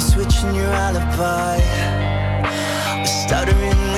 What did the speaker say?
switching your alibi? We're stuttering.